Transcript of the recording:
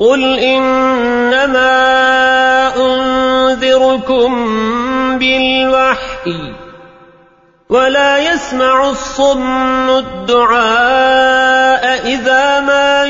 قُلْ إِنَّمَا أُنذِرُكُم بِالْوَحْيِ ۚ وَلَا يَسْمَعُ الصُّمُّ الدُّعَاءَ إِذَا مَا